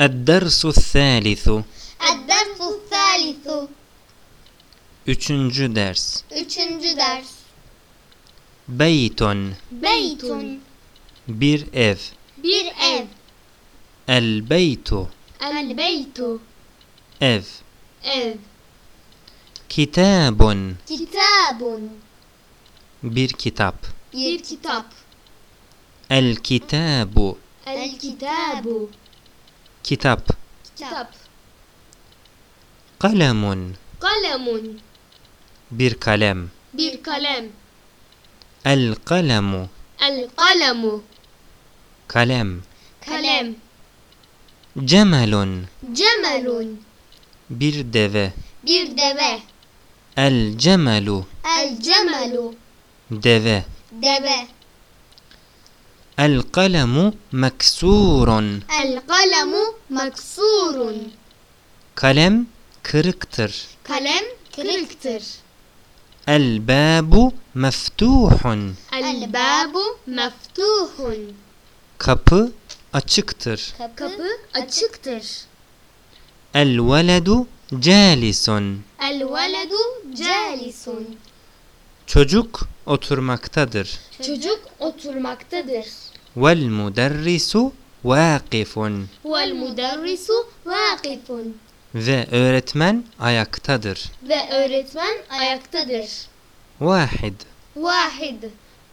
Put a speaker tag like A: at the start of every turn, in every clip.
A: الدرس الثالث
B: الدرس الثالث
A: Üçüncü ders
B: Üçüncü ders
A: Beytun
B: Beytun
A: Bir ev
B: Bir ev
A: El beytu
B: El beytu
A: Ev
B: Ev
A: Kitabun
B: Kitabun
A: Bir kitap
B: Bir kitap
A: El kitabu
B: El kitabu
A: كتاب.
B: كتاب.
A: قلم.
B: قلم.
A: بير كلام
B: بير كلام
A: القلم. القلم.
B: كلام. كلام.
A: جمل.
B: جمل.
A: بير
B: دeve
A: بير deve
B: الجمل. الجمل.
A: deve
B: deve
A: El kalemu meksurun
B: El kalemu maksurun.
A: Kalem kırıktır.
B: Kalem kırıktır.
A: El babu meftuhun.
B: El babu meftuhun.
A: Kapı açıktır.
B: Kapı açıktır.
A: El veledu calisun
B: El veledu calisun
A: Çocuk oturmaktadır.
B: Çocuk oturmaktadır.
A: Vel muderrisu vakifun
B: Vel muderrisu vakifun
A: ve öğretmen ayaktadır.
B: Ve öğretmen ayaktadır.
A: Vahid
B: Vahid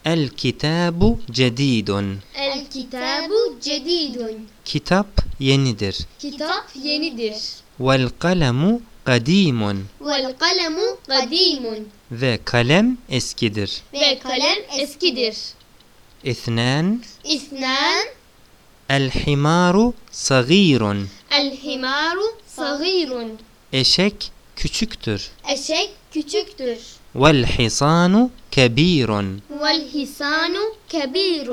A: El kitabu cedidun
B: El kitabu cedidun
A: Kitap yenidir.
B: Kitap yenidir.
A: Vel kalemu kadimun
B: Vel kalemu kadimun
A: ve kalem eskidir.
B: Ve kalem eskidir
A: اثنان. اثنان. الحمار
B: صغير. الحمار صغير.
A: أشك küçüktür
B: أشك küçüktür
A: والحصان
B: كبير. والحصان كبير.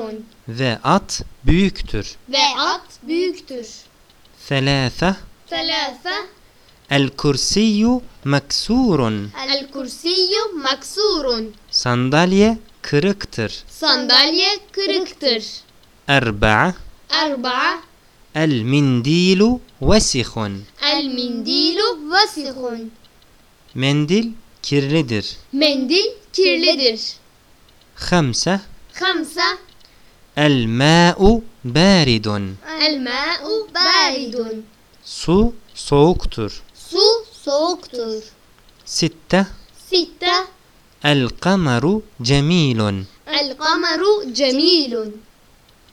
A: ذا at بيكتر.
B: ve at büyüktür
A: ثلاثة. ثلاثة. الكرسي
B: مكسور. الكرسي مكسور.
A: صندلية kırıktır.
B: Sandalye kırıktır.
A: Erba'a
B: Erba'a
A: El mindilu vesihun
B: El mindilu vasihun.
A: Mendil kirlidir.
B: Mendil kirlidir.
A: Hamse
B: Hamsa.
A: El ma'u baridun.
B: El ma'u baridun.
A: Su soğuktur.
B: Su soğuktur.
A: Sitte
B: Sitte
A: El kameru cemilun.
B: El kameru cemilun.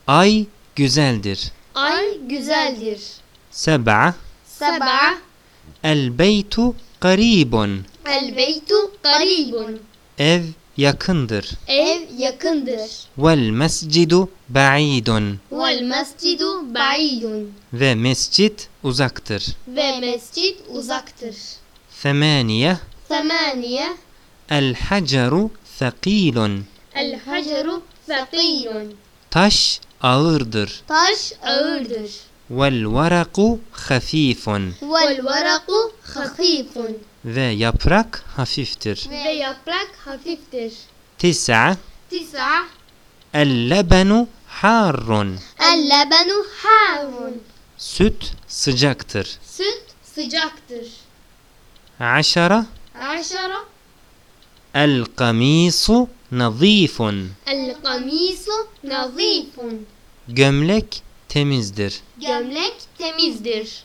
A: Ay güzeldir.
B: Ay güzeldir.
A: Seb'a.
B: Seba.
A: El beytu karibun
B: El beytu garibun
A: Ev yakındır.
B: Ev yakındır.
A: Vel mescidu ba'idun.
B: Vel mescidu ba'idun.
A: Ve mescit uzaktır.
B: Ve mescit uzaktır.
A: Semaniye
B: Semaniye
A: الحجر ثقيل.
B: الحجر ثقيل.
A: طش أوردر. طش
B: أوردر. والورق خفيف.
A: والورق خفيف. ذا
B: يبرك خفيفتر ذا
A: يبرك
B: خفيفتر
A: تسعة تسعة اللبن
B: حار اللبن حار
A: ست سجاكتر
B: ست سجاكتر
A: عشرة
B: عشرة
A: El kamisu nazifun.
B: El kamisu nazifun.
A: Gömlek temizdir.
B: Gömlek temizdir